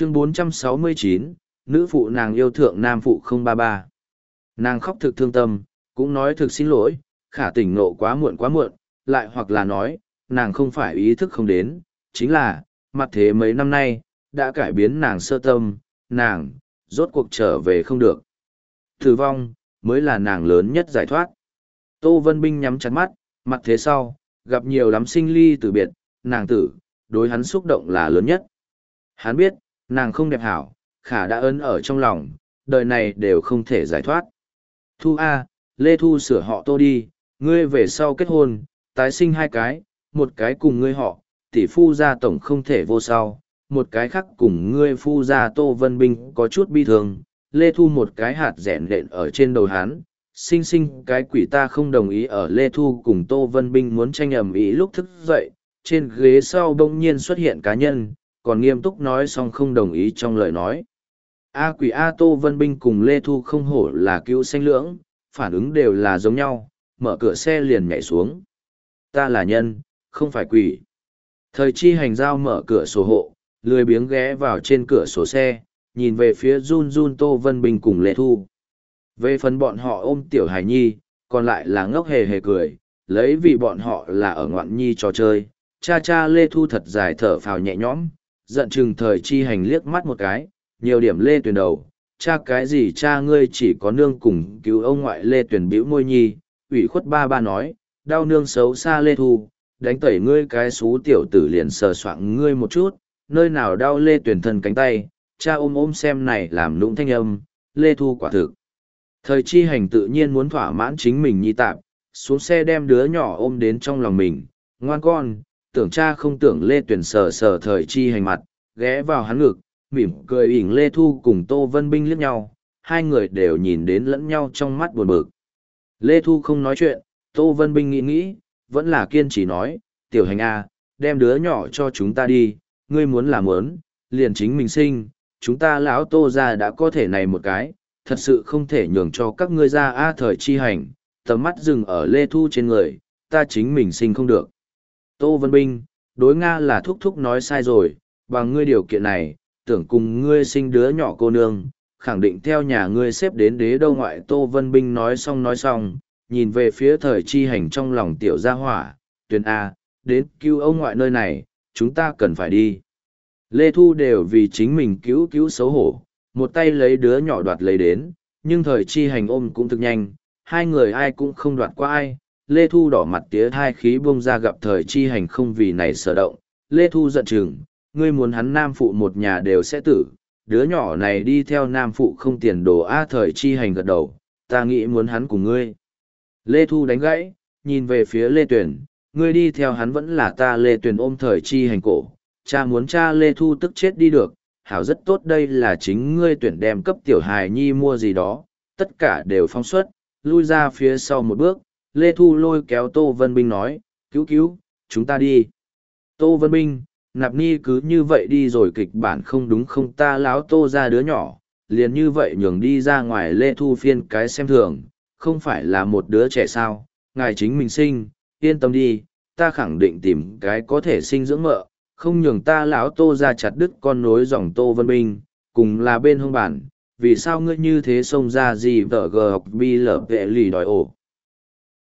chương 469, nữ phụ nàng yêu thượng nam phụ 033. Nàng khóc thực thương tâm, cũng nói thực xin lỗi, khả tỉnh nộ quá muộn quá muộn, lại hoặc là nói, nàng không phải ý thức không đến, chính là, mặt thế mấy năm nay, đã cải biến nàng sơ tâm, nàng, rốt cuộc trở về không được. Tử vong, mới là nàng lớn nhất giải thoát. Tô Vân Binh nhắm chặt mắt, mặt thế sau, gặp nhiều lắm sinh ly từ biệt, nàng tử, đối hắn xúc động là lớn nhất. Hắn biết, nàng không đẹp hảo, khả đã ấn ở trong lòng, đời này đều không thể giải thoát. Thu A, Lê Thu sửa họ tô đi, ngươi về sau kết hôn, tái sinh hai cái, một cái cùng ngươi họ, tỷ phu gia tổng không thể vô sau, một cái khác cùng ngươi phu gia Tô Vân Binh có chút bi thường, Lê Thu một cái hạt rẻn đện ở trên đầu hắn, sinh sinh cái quỷ ta không đồng ý ở Lê Thu cùng Tô Vân Binh muốn tranh ầm ý lúc thức dậy, trên ghế sau đông nhiên xuất hiện cá nhân, còn nghiêm túc nói xong không đồng ý trong lời nói. A quỷ A Tô Vân Binh cùng Lê Thu không hổ là cứu sanh lưỡng, phản ứng đều là giống nhau, mở cửa xe liền nhảy xuống. Ta là nhân, không phải quỷ. Thời chi hành giao mở cửa sổ hộ, lười biếng ghé vào trên cửa sổ xe, nhìn về phía run run Tô Vân Bình cùng Lê Thu. Về phần bọn họ ôm tiểu hải nhi, còn lại là ngốc hề hề cười, lấy vì bọn họ là ở ngoạn nhi trò chơi. Cha cha Lê Thu thật dài thở phào nhẹ nhõm, giận chừng thời chi hành liếc mắt một cái, nhiều điểm Lê tuyển đầu. Cha cái gì cha ngươi chỉ có nương cùng cứu ông ngoại Lê tuyển bĩu môi nhi, ủy khuất ba ba nói, đau nương xấu xa Lê Thu, đánh tẩy ngươi cái xú tiểu tử liền sờ soạng ngươi một chút, nơi nào đau Lê tuyển thân cánh tay, cha ôm ôm xem này làm lũng thanh âm, Lê Thu quả thực. Thời chi hành tự nhiên muốn thỏa mãn chính mình nhi tạp, xuống xe đem đứa nhỏ ôm đến trong lòng mình, ngoan con, tưởng cha không tưởng Lê Tuyền sờ sờ thời chi hành mặt, ghé vào hắn ngực, mỉm cười ỉn Lê Thu cùng Tô Vân Binh liếc nhau, hai người đều nhìn đến lẫn nhau trong mắt buồn bực. Lê Thu không nói chuyện, Tô Vân Binh nghĩ nghĩ, vẫn là kiên trì nói, tiểu hành A, đem đứa nhỏ cho chúng ta đi, ngươi muốn làm ớn, liền chính mình sinh, chúng ta lão tô ra đã có thể này một cái, thật sự không thể nhường cho các ngươi ra A thời chi hành, tầm mắt dừng ở Lê Thu trên người, ta chính mình sinh không được. Tô Vân Binh, đối Nga là thúc thúc nói sai rồi, bằng ngươi điều kiện này, tưởng cùng ngươi sinh đứa nhỏ cô nương, khẳng định theo nhà ngươi xếp đến đế đâu ngoại Tô Vân Binh nói xong nói xong, nhìn về phía thời chi hành trong lòng tiểu gia hỏa, tuyên A, đến cứu ông ngoại nơi này, chúng ta cần phải đi. Lê Thu đều vì chính mình cứu cứu xấu hổ, một tay lấy đứa nhỏ đoạt lấy đến, nhưng thời chi hành ôm cũng thực nhanh, hai người ai cũng không đoạt qua ai. Lê Thu đỏ mặt tía hai khí buông ra gặp thời chi hành không vì này sở động. Lê Thu giận chừng, ngươi muốn hắn nam phụ một nhà đều sẽ tử, đứa nhỏ này đi theo nam phụ không tiền đồ a thời chi hành gật đầu, ta nghĩ muốn hắn cùng ngươi. Lê Thu đánh gãy, nhìn về phía Lê Tuyển, ngươi đi theo hắn vẫn là ta Lê Tuyển ôm thời chi hành cổ, cha muốn cha Lê Thu tức chết đi được, hảo rất tốt đây là chính ngươi tuyển đem cấp tiểu hài nhi mua gì đó, tất cả đều phong suất, lui ra phía sau một bước, Lê Thu lôi kéo Tô Vân Binh nói, cứu cứu, chúng ta đi. Tô Vân Binh, nạp ni cứ như vậy đi rồi kịch bản không đúng không ta láo tô ra đứa nhỏ, liền như vậy nhường đi ra ngoài Lê Thu phiên cái xem thường, không phải là một đứa trẻ sao, ngài chính mình sinh, yên tâm đi, ta khẳng định tìm cái có thể sinh dưỡng mợ, không nhường ta lão tô ra chặt đứt con nối dòng tô vân binh, cùng là bên hông bản, vì sao ngươi như thế xông ra gì vợ gờ học bi lở vệ lì đòi ổ.